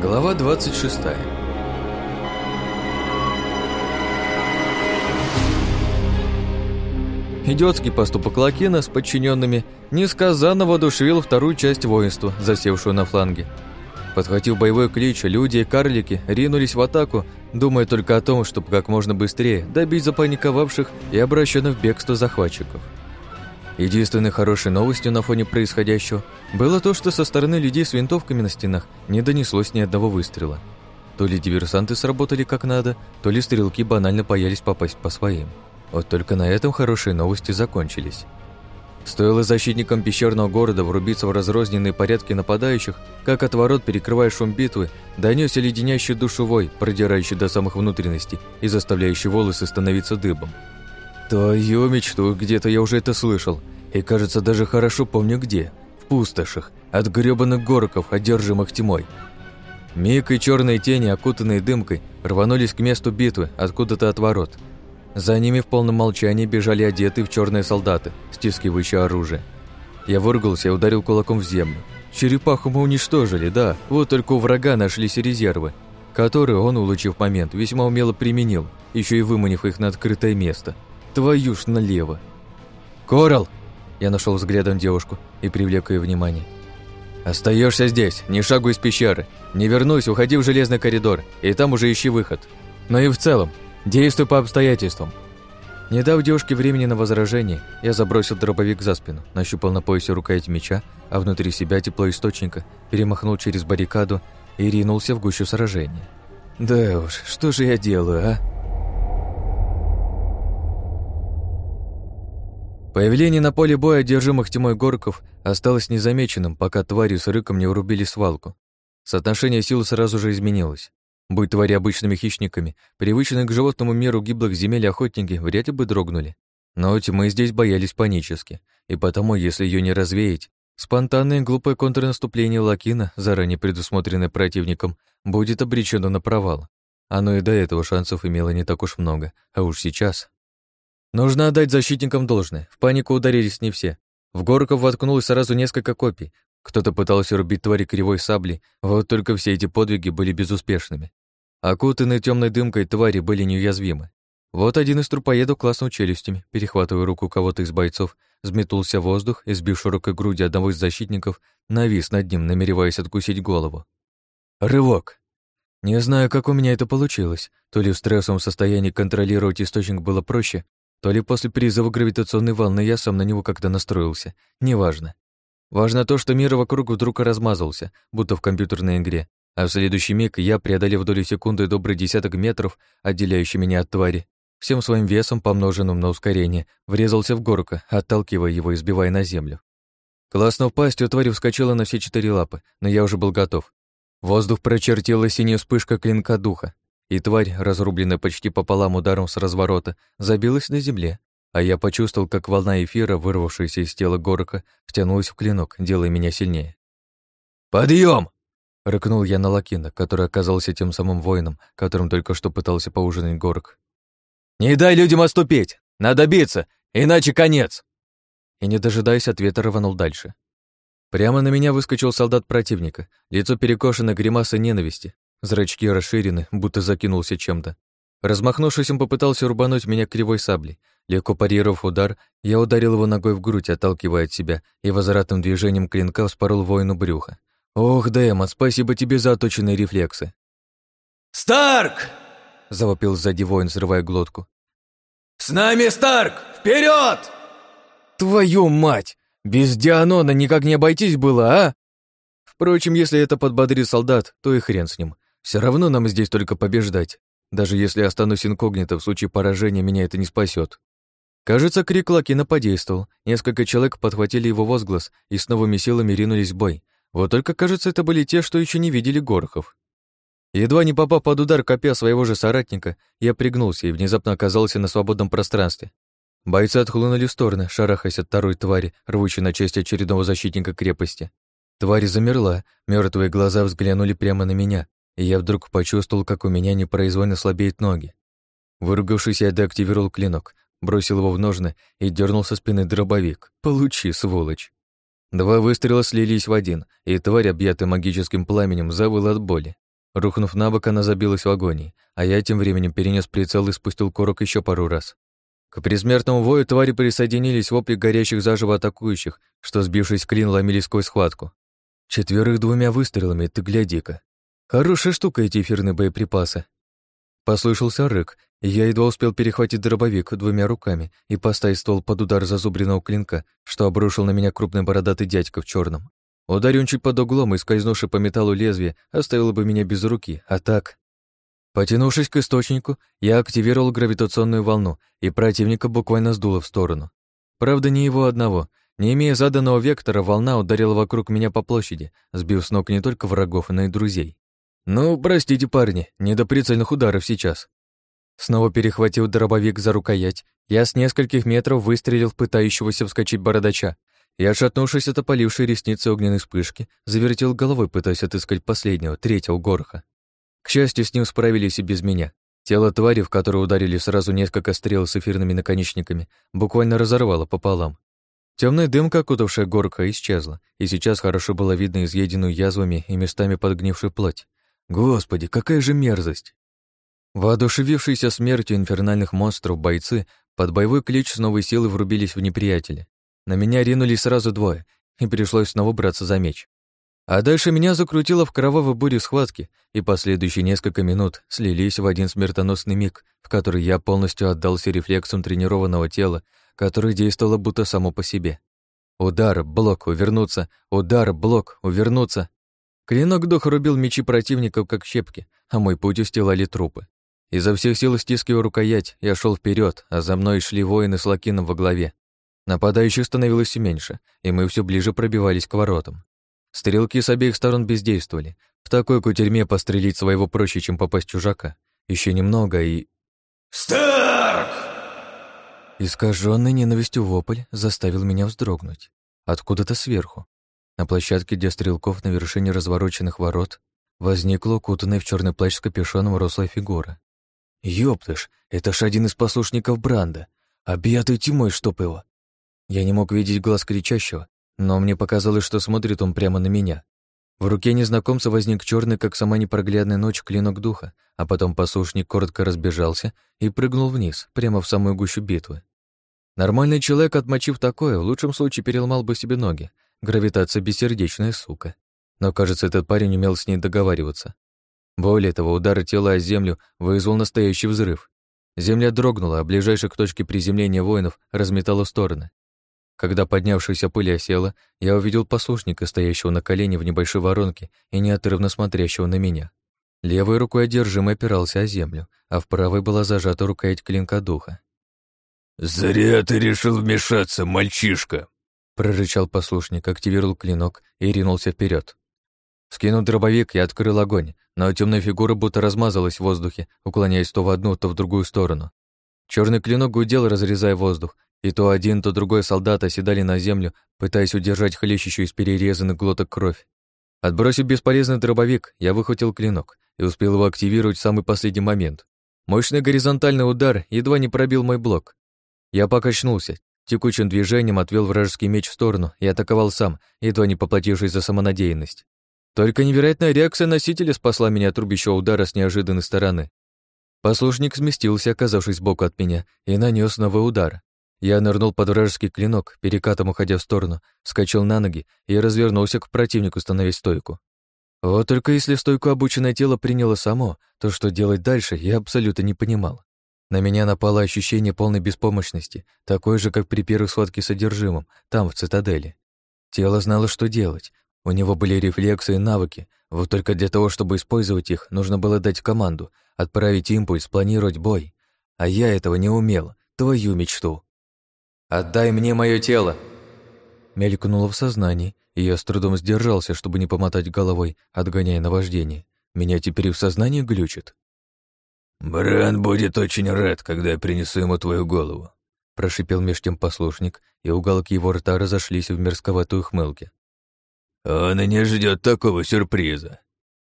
Глава 26 Идиотский поступок Лакина с подчиненными несказанно воодушевил вторую часть воинства, засевшую на фланге. Подхватив боевой клич, люди и карлики ринулись в атаку, думая только о том, чтобы как можно быстрее добить запаниковавших и обращенных в бегство захватчиков. Единственной хорошей новостью на фоне происходящего было то, что со стороны людей с винтовками на стенах не донеслось ни одного выстрела. То ли диверсанты сработали как надо, то ли стрелки банально боялись попасть по своим. Вот только на этом хорошие новости закончились. Стоило защитникам пещерного города врубиться в разрозненные порядки нападающих, как от ворот, перекрывая шум битвы, донесся леденящий душевой, продирающий до самых внутренностей и заставляющий волосы становиться дыбом. Твою мечту, где-то я уже это слышал, и, кажется, даже хорошо помню где. В пустошах, от грёбаных горков, одержимых тьмой. Миг и черные тени, окутанные дымкой, рванулись к месту битвы, откуда-то от ворот – за ними в полном молчании бежали одетые в черные солдаты, стискивающие оружие. Я выругался и ударил кулаком в землю. Черепаху мы уничтожили, да, вот только у врага нашлись резервы, которые он, улучив момент, весьма умело применил, еще и выманив их на открытое место. Твою ж налево. «Корал!» Я нашел взглядом девушку и привлек ее внимание. Остаешься здесь, ни шагу из пещеры. Не вернусь, уходи в железный коридор, и там уже ищи выход. Но и в целом, Действуй по обстоятельствам. Не дав девушке времени на возражение, я забросил дробовик за спину, нащупал на поясе рукоять меча, а внутри себя тепло источника, перемахнул через баррикаду и ринулся в гущу сражения. Да уж, что же я делаю, а? Появление на поле боя одержимых тьмой горков осталось незамеченным, пока твари с рыком не урубили свалку. Соотношение сил сразу же изменилось. Будь твари обычными хищниками, привычные к животному миру гиблых земель охотники вряд ли бы дрогнули. Но тьмы здесь боялись панически, и потому, если ее не развеять, спонтанное глупое контрнаступление Лакина, заранее предусмотренное противником, будет обречено на провал. Оно и до этого шансов имело не так уж много, а уж сейчас. Нужно отдать защитникам должное, в панику ударились не все. В горков воткнулось сразу несколько копий. Кто-то пытался рубить твари кривой сабли, вот только все эти подвиги были безуспешными. Окутанные темной дымкой твари были неуязвимы. Вот один из трупоедов класснул челюстями, перехватывая руку кого-то из бойцов, взметнулся в воздух и, сбив широкой груди одного из защитников, навис над ним, намереваясь откусить голову. Рывок! Не знаю, как у меня это получилось. То ли в стрессовом состоянии контролировать источник было проще, то ли после призыва гравитационной волны я сам на него как-то настроился. Неважно. Важно то, что мир вокруг вдруг размазался, будто в компьютерной игре, а в следующий миг я, преодолев долю секунды добрый десяток метров, отделяющий меня от твари, всем своим весом, помноженным на ускорение, врезался в горка, отталкивая его и сбивая на землю. Классно пастью тварь вскочила на все четыре лапы, но я уже был готов. Воздух прочертила синяя вспышка клинка духа, и тварь, разрубленная почти пополам ударом с разворота, забилась на земле, а я почувствовал, как волна эфира, вырвавшаяся из тела горока, втянулась в клинок, делая меня сильнее. «Подъем!» Рыкнул я на Лакина, который оказался тем самым воином, которым только что пытался поужинать горок. «Не дай людям отступить! Надо биться, иначе конец!» И, не дожидаясь ответа, рванул дальше. Прямо на меня выскочил солдат противника, лицо перекошено гримасой ненависти, зрачки расширены, будто закинулся чем-то. Размахнувшись, он попытался рубануть меня кривой саблей. Легко парировав удар, я ударил его ногой в грудь, отталкивая от себя, и возвратным движением клинка вспорол воину брюха. «Ох, Дэма, спасибо тебе за оточенные рефлексы». «Старк!» — завопил сзади воин, взрывая глотку. «С нами Старк! Вперед! «Твою мать! Без Дианона никак не обойтись было, а?» Впрочем, если это подбодрит солдат, то и хрен с ним. Все равно нам здесь только побеждать. Даже если останусь инкогнито, в случае поражения меня это не спасет. Кажется, крик Лакина подействовал. Несколько человек подхватили его возглас и с новыми силами ринулись в бой, вот только, кажется, это были те, что еще не видели Горохов. Едва не попав под удар копья своего же соратника, я пригнулся и внезапно оказался на свободном пространстве. Бойцы отхлынули в стороны, шарахаясь от второй твари, рвущей на части очередного защитника крепости. Тварь замерла, мертвые глаза взглянули прямо на меня, и я вдруг почувствовал, как у меня непроизвольно слабеют ноги. Выругавшись, я деактивировал клинок, бросил его в ножны и дернул со спины дробовик. «Получи, сволочь!» Два выстрела слились в один, и тварь, объятая магическим пламенем, завыла от боли. Рухнув на бок, она забилась в агонии, а я тем временем перенес прицел и спустил курок еще пару раз. К предсмертному вою твари присоединились вопли горящих заживо атакующих, что, сбившись клин, ломили сквозь схватку. Четверых двумя выстрелами, ты гляди-ка. Хорошая штука эти эфирные боеприпасы. Послышался рык, и я едва успел перехватить дробовик двумя руками и поставить ствол под удар зазубренного клинка, что обрушил на меня крупный бородатый дядька в черном. Ударь он чуть под углом и скользнувший по металлу лезвие оставило бы меня без руки, а так... Потянувшись к источнику, я активировал гравитационную волну, и противника буквально сдуло в сторону. Правда, не его одного. Не имея заданного вектора, волна ударила вокруг меня по площади, сбив с ног не только врагов, но и друзей. Ну, простите, парни, не до прицельных ударов сейчас. Снова перехватил дробовик за рукоять, я с нескольких метров выстрелил в пытающегося вскочить бородача, и, отшатнувшись от опалившей ресницы огненной вспышки, завертел головой, пытаясь отыскать последнего, третьего гороха. К счастью, с ним справились и без меня. Тело твари, в которое ударили сразу несколько стрел с эфирными наконечниками, буквально разорвало пополам. Темная дымка, окутавшая горка, исчезла, и сейчас хорошо было видно изъеденную язвами и местами подгнившую плоть. Господи, какая же мерзость! Воодушевившиеся смертью инфернальных монстров бойцы под боевой клич с новой силой врубились в неприятеля. На меня ринулись сразу двое, и пришлось снова браться за меч. А дальше меня закрутило в кровавой буре схватки, и последующие несколько минут слились в один смертоносный миг, в который я полностью отдался рефлексам тренированного тела, которое действовало будто само по себе. Удар, блок, увернуться, удар, блок, увернуться. Клинок дух рубил мечи противников, как щепки, а мой путь устилали трупы. Изо всех сил стискивая рукоять, я шел вперед, а за мной шли воины с лакином во главе. Нападающих становилось все меньше, и мы все ближе пробивались к воротам. Стрелки с обеих сторон бездействовали. В такой кутерьме пострелить своего проще, чем попасть чужака. Еще немного и... «Старк!» Искаженный ненавистью вопль заставил меня вздрогнуть. Откуда-то сверху. На площадке для стрелков на вершине развороченных ворот возникла укутанная в черный плащ с капюшоном рослая фигура. Ёптыш, это ж один из послушников Бранда, объятый тьмой, чтоб его. Я не мог видеть глаз кричащего, но мне показалось, что смотрит он прямо на меня. В руке незнакомца возник черный, как сама непроглядная ночь, клинок духа, а потом послушник коротко разбежался и прыгнул вниз, прямо в самую гущу битвы. Нормальный человек, отмочив такое, в лучшем случае переломал бы себе ноги. Гравитация бессердечная, сука. Но, кажется, этот парень умел с ней договариваться. Более того, удар тела о землю вызвал настоящий взрыв. Земля дрогнула, а ближайшая к точке приземления воинов разметала стороны. Когда поднявшаяся пыль осела, я увидел послушника, стоящего на колене в небольшой воронке и неотрывно смотрящего на меня. Левой рукой одержимо опирался о землю, а в правой была зажата рукоять клинка духа. «Зря ты решил вмешаться, мальчишка!» Прорычал послушник, активировал клинок и ринулся вперед. Скинув дробовик, я открыл огонь, но темная фигура будто размазалась в воздухе, уклоняясь то в одну, то в другую сторону. Черный клинок гудел, разрезая воздух, и то один, то другой солдат оседали на землю, пытаясь удержать хлещущую из перерезанных глоток кровь. Отбросив бесполезный дробовик, я выхватил клинок и успел его активировать в самый последний момент. Мощный горизонтальный удар едва не пробил мой блок. Я покачнулся, текучим движением отвел вражеский меч в сторону и атаковал сам, едва не поплатившись за самонадеянность. Только невероятная реакция носителя спасла меня от рубящего удара с неожиданной стороны. Послушник сместился, оказавшись сбоку от меня, и нанес новый удар. Я нырнул под вражеский клинок, перекатом уходя в сторону, скачал на ноги и развернулся к противнику, становясь стойку. Вот только если стойку обученное тело приняло само, то что делать дальше, я абсолютно не понимал. На меня напало ощущение полной беспомощности, такое же, как при первой схватке с содержимым, там, в цитадели. Тело знало, что делать. У него были рефлексы и навыки, вот только для того, чтобы использовать их, нужно было дать команду, отправить импульс, планировать бой. А я этого не умел, твою мечту. «Отдай мне мое тело!» Мелькнуло в сознании, и я с трудом сдержался, чтобы не помотать головой, отгоняя наваждение. Меня теперь и в сознании глючит. «Бран будет очень рад, когда я принесу ему твою голову», прошипел меж тем послушник, и уголки его рта разошлись в мерзковатую хмылке. «Он и не ждет такого сюрприза».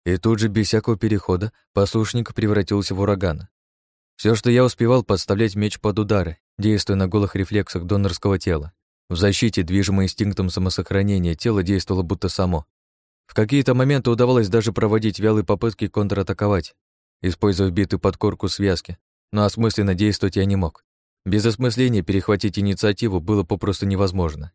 И тут же, без всякого перехода, послушник превратился в ураган. Все, что я успевал, подставлять меч под удары, действуя на голых рефлексах донорского тела. В защите, движимой инстинктом самосохранения, тело действовало будто само. В какие-то моменты удавалось даже проводить вялые попытки контратаковать, используя вбитые под корку связки, но осмысленно действовать я не мог. Без осмысления перехватить инициативу было попросту невозможно.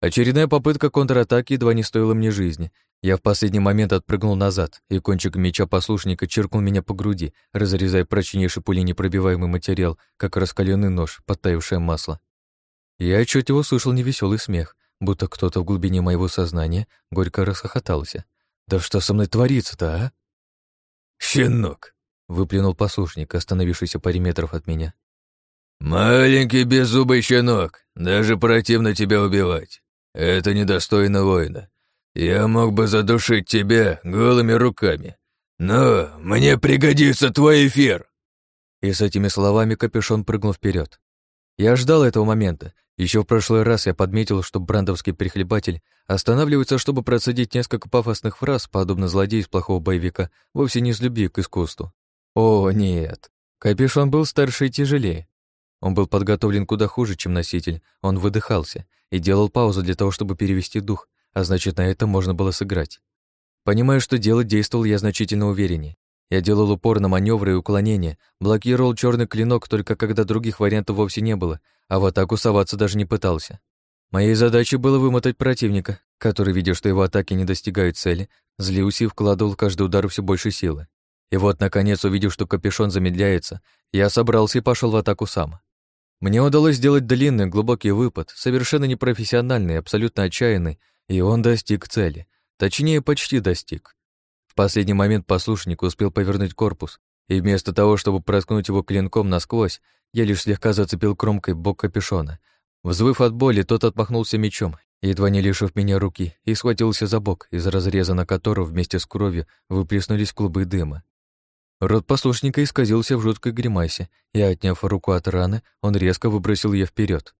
Очередная попытка контратаки едва не стоила мне жизни. Я в последний момент отпрыгнул назад, и кончик меча послушника чиркнул меня по груди, разрезая прочнейший пули непробиваемый материал, как раскаленный нож, подтаявшее масло. Я отчетливо услышал невеселый смех, будто кто-то в глубине моего сознания горько расхохотался. «Да что со мной творится-то, а?» «Щенок!» — выплюнул послушник, остановившийся паре метров от меня. «Маленький беззубый щенок, даже противно тебя убивать. Это недостойно воина. Я мог бы задушить тебя голыми руками, но мне пригодится твой эфир!» И с этими словами капюшон прыгнул вперед. Я ждал этого момента. Еще в прошлый раз я подметил, что брандовский перехлебатель останавливается, чтобы процедить несколько пафосных фраз, подобно злодею из плохого боевика, вовсе не с любви к искусству. О, нет. Капюшон был старше и тяжелее. Он был подготовлен куда хуже, чем носитель. Он выдыхался и делал паузу для того, чтобы перевести дух, а значит, на это можно было сыграть. Понимая, что делать, действовал я значительно увереннее. Я делал упор на маневры и уклонения, блокировал черный клинок только когда других вариантов вовсе не было, а в атаку соваться даже не пытался. Моей задачей было вымотать противника, который, видя, что его атаки не достигают цели, злился и вкладывал в каждый удар все больше силы. И вот, наконец, увидев, что капюшон замедляется, я собрался и пошел в атаку сам. Мне удалось сделать длинный, глубокий выпад, совершенно непрофессиональный, абсолютно отчаянный, и он достиг цели. Точнее, почти достиг. В последний момент послушник успел повернуть корпус, и вместо того, чтобы проткнуть его клинком насквозь, я лишь слегка зацепил кромкой бок капюшона. Взвыв от боли, тот отмахнулся мечом, едва не лишив меня руки, и схватился за бок, из разреза на которого вместе с кровью выплеснулись клубы дыма. Рот послушника исказился в жуткой гримасе, и, отняв руку от раны, он резко выбросил ее вперед.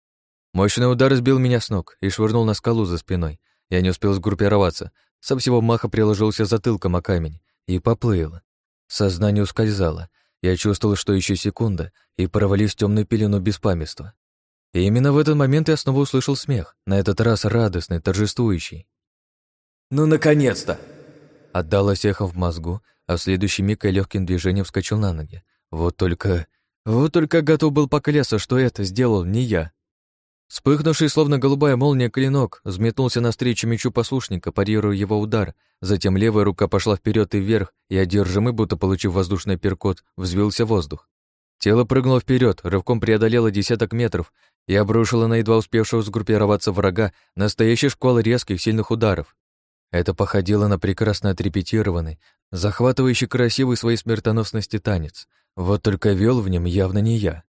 Мощный удар сбил меня с ног и швырнул на скалу за спиной. Я не успел сгруппироваться, со всего маха приложился затылком о камень и поплыл. Сознание ускользало. Я чувствовал, что еще секунда, и провались в темную пелену беспамятства. И именно в этот момент я снова услышал смех, на этот раз радостный, торжествующий. «Ну, наконец-то!» Отдалось эхом в мозгу, а в следующий миг я легким движением вскочил на ноги. Вот только... Вот только готов был поклясться, что это сделал не я. Вспыхнувший, словно голубая молния, клинок взметнулся навстречу мечу послушника, парируя его удар. Затем левая рука пошла вперед и вверх, и одержимый, будто получив воздушный перкот, взвился воздух. Тело прыгнуло вперед, рывком преодолело десяток метров и обрушило на едва успевшего сгруппироваться врага настоящий шквал резких, сильных ударов. Это походило на прекрасно отрепетированный, захватывающий красивый своей смертоносности танец. Вот только вел в нем явно не я.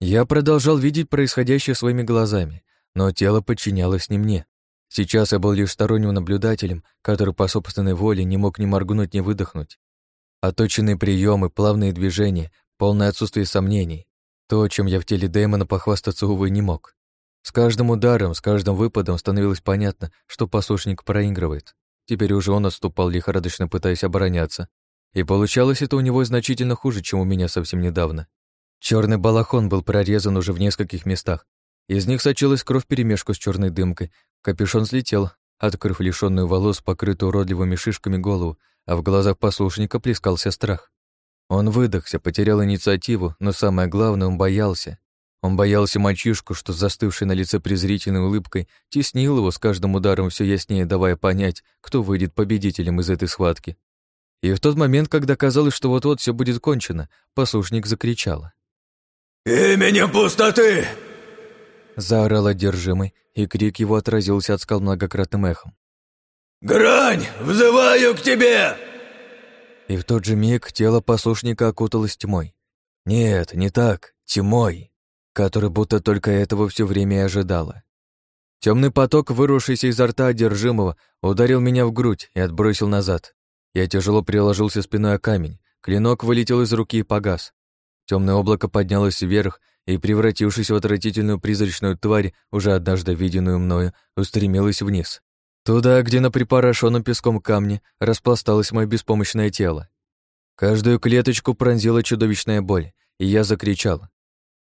Я продолжал видеть происходящее своими глазами, но тело подчинялось не мне. Сейчас я был лишь сторонним наблюдателем, который по собственной воле не мог ни моргнуть, ни выдохнуть. Оточенные приемы, плавные движения, полное отсутствие сомнений. То, чем я в теле демона похвастаться, увы, не мог. С каждым ударом, с каждым выпадом становилось понятно, что послушник проигрывает. Теперь уже он отступал, лихорадочно пытаясь обороняться. И получалось это у него значительно хуже, чем у меня совсем недавно. Черный балахон был прорезан уже в нескольких местах. Из них сочилась кровь перемешку с черной дымкой. Капюшон слетел, открыв лишенную волос, покрытую уродливыми шишками голову, а в глазах послушника плескался страх. Он выдохся, потерял инициативу, но самое главное, он боялся. Он боялся мальчишку, что застывший на лице презрительной улыбкой теснил его с каждым ударом все яснее, давая понять, кто выйдет победителем из этой схватки. И в тот момент, когда казалось, что вот-вот все будет кончено, послушник закричал. «Именем пустоты!» Заорал одержимый, и крик его отразился от скал многократным эхом. «Грань! Взываю к тебе!» И в тот же миг тело послушника окуталось тьмой. Нет, не так, тьмой который будто только этого все время и ожидала. Темный поток, вырвавшийся изо рта одержимого, ударил меня в грудь и отбросил назад. Я тяжело приложился спиной о камень, клинок вылетел из руки и погас. Темное облако поднялось вверх и, превратившись в отвратительную призрачную тварь, уже однажды виденную мною, устремилось вниз. Туда, где на припорошенном песком камне распласталось мое беспомощное тело. Каждую клеточку пронзила чудовищная боль, и я закричал.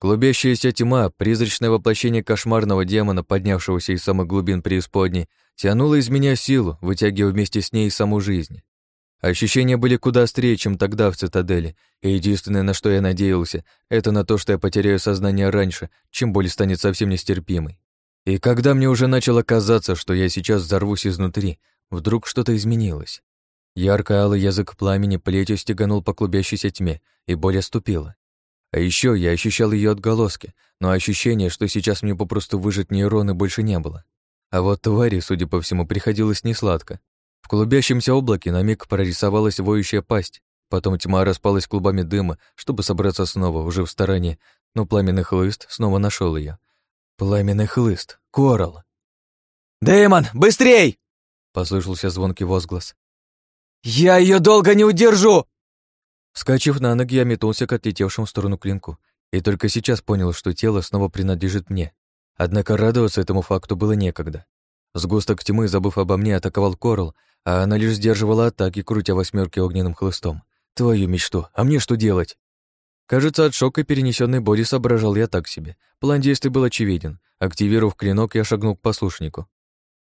Клубящаяся тьма, призрачное воплощение кошмарного демона, поднявшегося из самых глубин преисподней, тянуло из меня силу, вытягивая вместе с ней саму жизнь. Ощущения были куда острее, чем тогда в цитадели, и единственное, на что я надеялся, это на то, что я потеряю сознание раньше, чем боль станет совсем нестерпимой. И когда мне уже начало казаться, что я сейчас взорвусь изнутри, вдруг что-то изменилось. Ярко-алый язык пламени плетью стеганул по клубящейся тьме, и боль оступила. А еще я ощущал ее отголоски, но ощущение, что сейчас мне попросту выжать нейроны, больше не было. А вот твари, судя по всему, приходилось несладко. В клубящемся облаке на миг прорисовалась воющая пасть, потом тьма распалась клубами дыма, чтобы собраться снова, уже в стороне, но пламенный хлыст снова нашел ее. Пламенный хлыст, Корал. «Дэймон, быстрей!» — послышался звонкий возглас. «Я ее долго не удержу!» Вскочив на ноги, я метнулся к отлетевшему в сторону клинку и только сейчас понял, что тело снова принадлежит мне. Однако радоваться этому факту было некогда. Сгусток тьмы, забыв обо мне, атаковал Корал, а она лишь сдерживала атаки, крутя восьмерки огненным хлыстом. Твою мечту, а мне что делать? Кажется, от шока перенесенной боли соображал я так себе. План действий был очевиден. Активировав клинок, я шагнул к послушнику.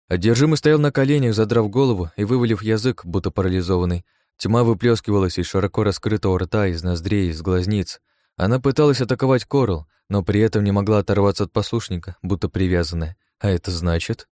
Одержимый стоял на коленях, задрав голову и вывалив язык, будто парализованный. Тьма выплескивалась из широко раскрытого рта, из ноздрей, из глазниц. Она пыталась атаковать Корал, но при этом не могла оторваться от послушника, будто привязанная. А это значит...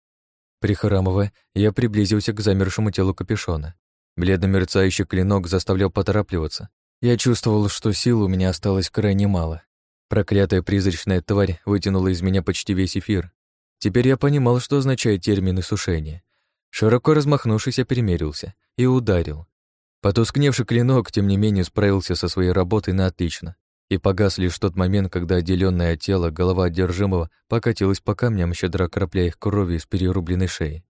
Прихрамывая, я приблизился к замершему телу капюшона. Бледно мерцающий клинок заставлял поторапливаться. Я чувствовал, что сил у меня осталось крайне мало. Проклятая призрачная тварь вытянула из меня почти весь эфир. Теперь я понимал, что означает термин «иссушение». Широко размахнувшись, я перемерился и ударил. Потускневший клинок, тем не менее, справился со своей работой на отлично и погас лишь тот момент, когда отделенное от тела голова одержимого покатилась по камням, щедро окропляя их кровью из перерубленной шеи.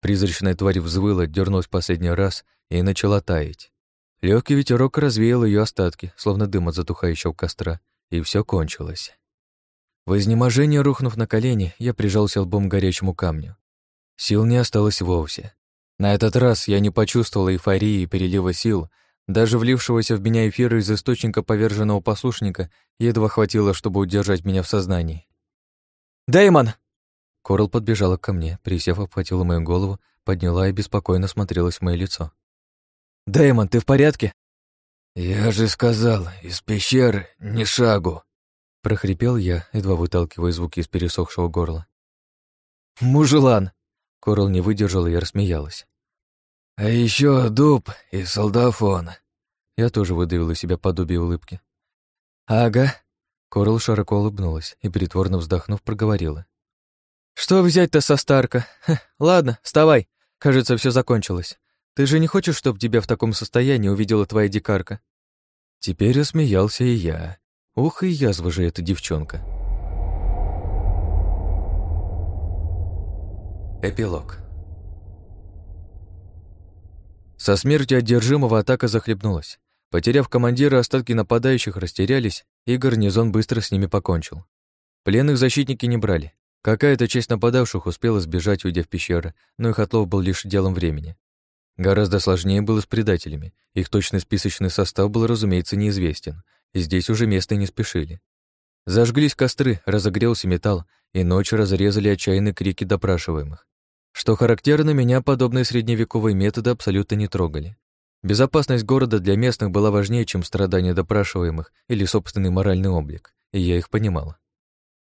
Призрачная тварь взвыла, дернулась последний раз и начала таять. Легкий ветерок развеял ее остатки, словно дым от затухающего костра, и все кончилось. В изнеможении, рухнув на колени, я прижался лбом к горячему камню. Сил не осталось вовсе. На этот раз я не почувствовал эйфории и перелива сил, даже влившегося в меня эфира из источника поверженного послушника едва хватило, чтобы удержать меня в сознании. «Дэймон!» Корл подбежала ко мне, присев, обхватила мою голову, подняла и беспокойно смотрелась в мое лицо. «Дэймон, ты в порядке?» «Я же сказал, из пещеры ни шагу!» прохрипел я, едва выталкивая звуки из пересохшего горла. «Мужелан!» Корл не выдержала и рассмеялась. А еще дуб и солдафон. Я тоже выдавил из себя подобие улыбки. Ага. Корл широко улыбнулась и, притворно вздохнув, проговорила. Что взять-то со Старка? Ха, ладно, вставай. Кажется, все закончилось. Ты же не хочешь, чтобы тебя в таком состоянии увидела твоя дикарка? Теперь рассмеялся и я. Ух, и язва же эта девчонка. Эпилог. Со смертью одержимого атака захлебнулась. Потеряв командира, остатки нападающих растерялись, и гарнизон быстро с ними покончил. Пленных защитники не брали. Какая-то часть нападавших успела сбежать, уйдя в пещеры, но их отлов был лишь делом времени. Гораздо сложнее было с предателями. Их точный списочный состав был, разумеется, неизвестен, и здесь уже место не спешили. Зажглись костры, разогрелся металл, и ночью разрезали отчаянные крики допрашиваемых. Что характерно, меня подобные средневековые методы абсолютно не трогали. Безопасность города для местных была важнее, чем страдания допрашиваемых или собственный моральный облик, и я их понимала.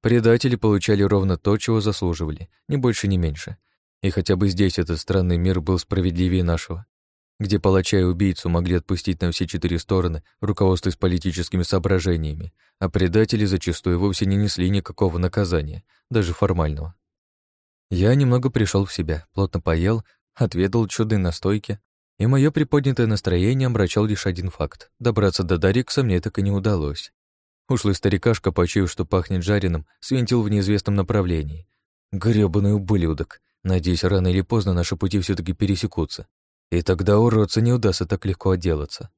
Предатели получали ровно то, чего заслуживали, ни больше, ни меньше. И хотя бы здесь этот странный мир был справедливее нашего, где палача и убийцу могли отпустить на все четыре стороны, руководствуясь политическими соображениями, а предатели зачастую вовсе не несли никакого наказания, даже формального. Я немного пришел в себя, плотно поел, отведал чуды на стойке, и мое приподнятое настроение омрачал лишь один факт. Добраться до Дарикса мне так и не удалось. Ушлый старикашка, почуяв, что пахнет жареным, свинтил в неизвестном направлении. Грёбаный ублюдок. Надеюсь, рано или поздно наши пути все таки пересекутся. И тогда уродца не удастся так легко отделаться.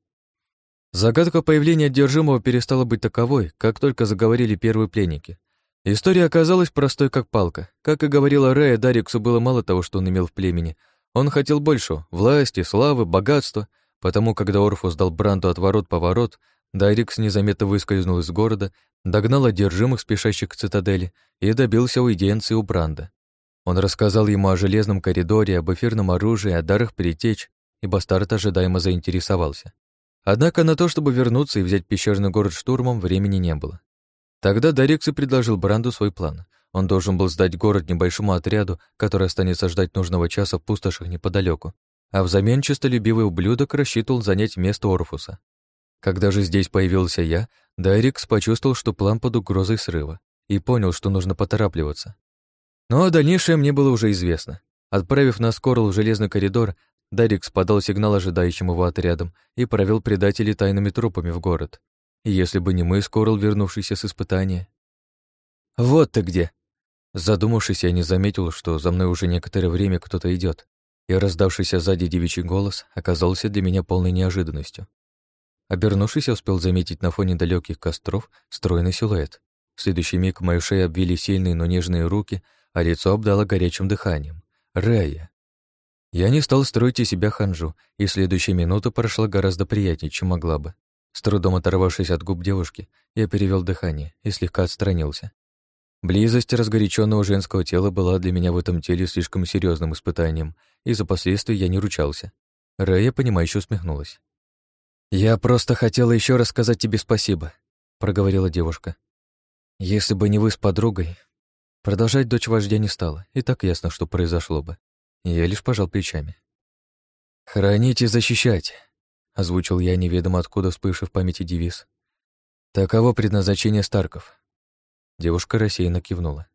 Загадка появления одержимого перестала быть таковой, как только заговорили первые пленники. История оказалась простой, как палка. Как и говорила Рэя, Дариксу было мало того, что он имел в племени. Он хотел большего — власти, славы, богатства. Потому, когда Орфус дал Бранду отворот-поворот, Дарикс незаметно выскользнул из города, догнал одержимых, спешащих к цитадели, и добился уидиенции у Бранда. Он рассказал ему о железном коридоре, об эфирном оружии, о дарах перетечь, и бастард ожидаемо заинтересовался. Однако на то, чтобы вернуться и взять пещерный город штурмом, времени не было. Тогда Дарикс и предложил Бранду свой план. Он должен был сдать город небольшому отряду, который останется ждать нужного часа в пустошах неподалеку, а взамен честолюбивый ублюдок рассчитывал занять место Орфуса. Когда же здесь появился я, Дайрикс почувствовал, что план под угрозой срыва, и понял, что нужно поторапливаться. Но дальнейшее мне было уже известно. Отправив нас Корл в железный коридор, Дайрикс подал сигнал ожидающим его отрядам и провел предателей тайными трупами в город. Если бы не мы с Корл, вернувшийся с испытания... «Вот ты где!» Задумавшись, я не заметил, что за мной уже некоторое время кто-то идет, и раздавшийся сзади девичий голос оказался для меня полной неожиданностью. Обернувшись, я успел заметить на фоне далеких костров стройный силуэт. В следующий миг мою шею обвили сильные, но нежные руки, а лицо обдало горячим дыханием. Рая. Я не стал строить из себя ханжу, и следующая минута прошла гораздо приятнее, чем могла бы. С трудом оторвавшись от губ девушки, я перевел дыхание и слегка отстранился. Близость разгоряченного женского тела была для меня в этом теле слишком серьезным испытанием, и за последствия я не ручался. Рэя, понимающе усмехнулась. «Я просто хотела еще раз сказать тебе спасибо», — проговорила девушка. «Если бы не вы с подругой...» Продолжать дочь вождя не стала, и так ясно, что произошло бы. Я лишь пожал плечами. «Хранить и защищать», — озвучил я неведомо откуда вспышив в памяти девиз. «Таково предназначение Старков. Девушка рассеянно кивнула.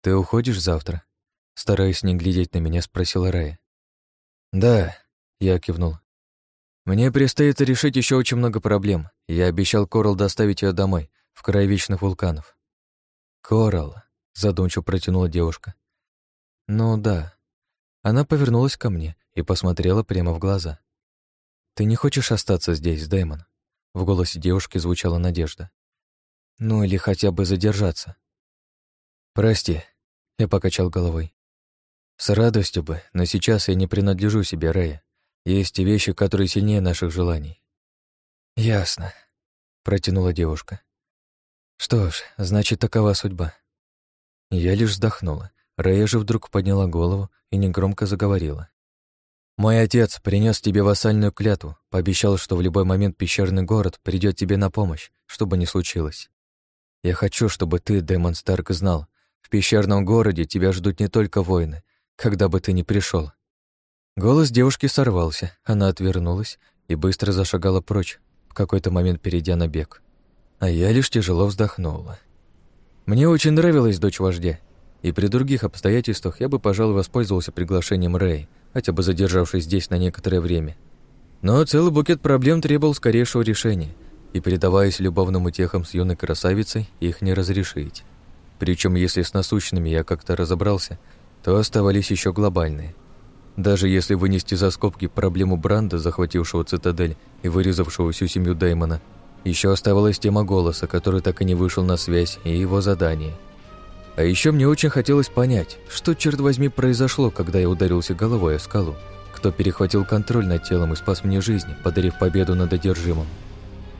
«Ты уходишь завтра?» Стараясь не глядеть на меня, спросила Рая. «Да», — я кивнул. «Мне предстоит решить еще очень много проблем. Я обещал Корал доставить ее домой, в край вечных вулканов». «Корал», — задумчиво протянула девушка. «Ну да». Она повернулась ко мне и посмотрела прямо в глаза. «Ты не хочешь остаться здесь, Дэймон?» В голосе девушки звучала надежда. Ну или хотя бы задержаться. Прости, я покачал головой. С радостью бы, но сейчас я не принадлежу себе, Рэя. Есть и вещи, которые сильнее наших желаний. Ясно, протянула девушка. Что ж, значит, такова судьба. Я лишь вздохнула. Рэя же вдруг подняла голову и негромко заговорила. «Мой отец принес тебе вассальную клятву, пообещал, что в любой момент пещерный город придет тебе на помощь, что бы ни случилось. Я хочу, чтобы ты, Дэмон Старк, знал, в пещерном городе тебя ждут не только воины, когда бы ты ни пришел. Голос девушки сорвался, она отвернулась и быстро зашагала прочь, в какой-то момент перейдя на бег. А я лишь тяжело вздохнула. Мне очень нравилась дочь вождя, и при других обстоятельствах я бы, пожалуй, воспользовался приглашением Рэй, хотя бы задержавшись здесь на некоторое время. Но целый букет проблем требовал скорейшего решения — и, передаваясь любовным утехам с юной красавицей, их не разрешить. Причем, если с насущными я как-то разобрался, то оставались еще глобальные. Даже если вынести за скобки проблему Бранда, захватившего цитадель и вырезавшего всю семью Дэймона, еще оставалась тема голоса, который так и не вышел на связь, и его задание. А еще мне очень хотелось понять, что, черт возьми, произошло, когда я ударился головой о скалу, кто перехватил контроль над телом и спас мне жизнь, подарив победу над одержимым.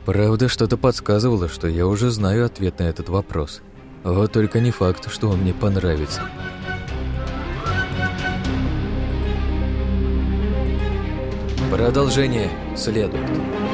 Правда, что-то подсказывало, что я уже знаю ответ на этот вопрос. Вот только не факт, что он мне понравится. Продолжение следует.